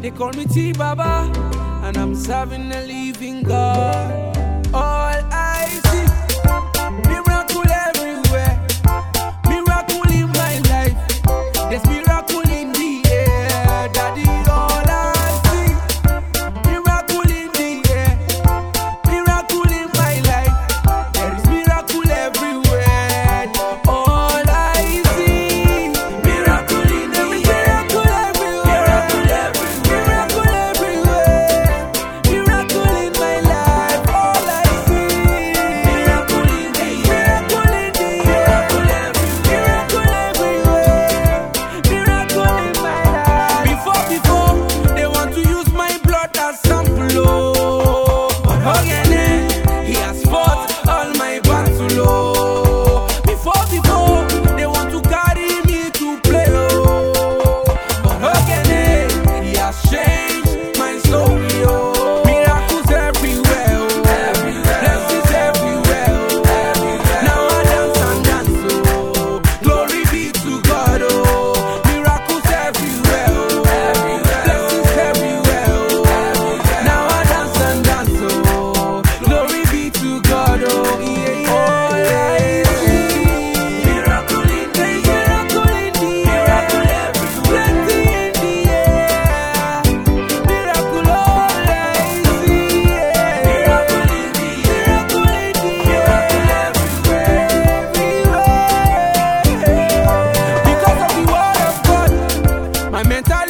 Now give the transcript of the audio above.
They call me T Baba, and I'm serving the living God. My mental